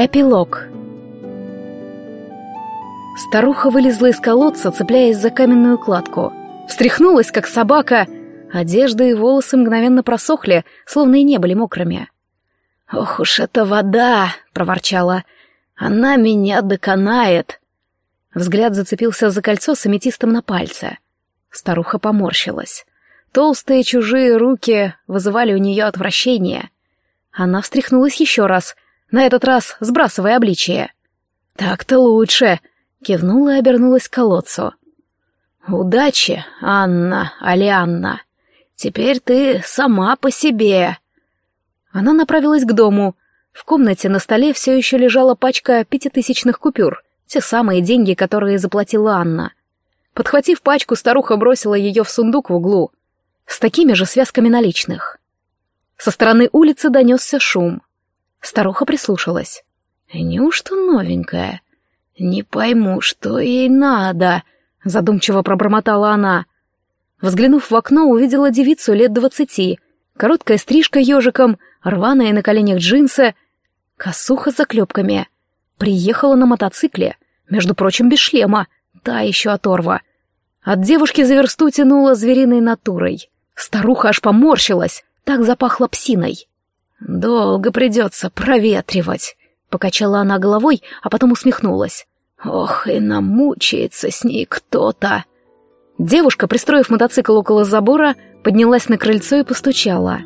Эпилог Старуха вылезла из колодца, цепляясь за каменную кладку. Встряхнулась, как собака. Одежда и волосы мгновенно просохли, словно и не были мокрыми. «Ох уж эта вода!» — проворчала. «Она меня доконает!» Взгляд зацепился за кольцо с аметистом на пальце. Старуха поморщилась. Толстые чужие руки вызывали у нее отвращение. Она встряхнулась еще раз, на этот раз сбрасывая обличие. «Так-то лучше!» — кивнула и обернулась к колодцу. «Удачи, Анна, Алианна. Теперь ты сама по себе». Она направилась к дому. В комнате на столе все еще лежала пачка пятитысячных купюр, те самые деньги, которые заплатила Анна. Подхватив пачку, старуха бросила ее в сундук в углу, с такими же связками наличных. Со стороны улицы донесся шум. Старуха прислушалась. «Неужто новенькая?» «Не пойму, что ей надо», — задумчиво пробормотала она. Взглянув в окно, увидела девицу лет двадцати. Короткая стрижка ежиком, рваные на коленях джинсы, косуха с заклепками. Приехала на мотоцикле, между прочим, без шлема, та еще оторва. От девушки за версту тянула звериной натурой. Старуха аж поморщилась, так запахло псиной. «Долго придется проветривать», — покачала она головой, а потом усмехнулась. «Ох, и намучается с ней кто-то!» Девушка, пристроив мотоцикл около забора, поднялась на крыльцо и постучала.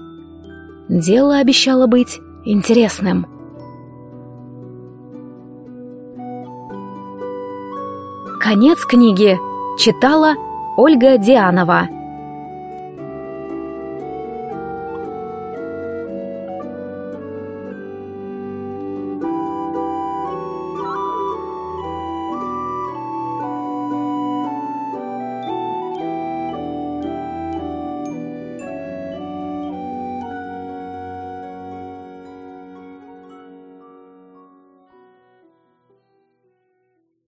Дело обещало быть интересным. Конец книги. Читала Ольга Дианова.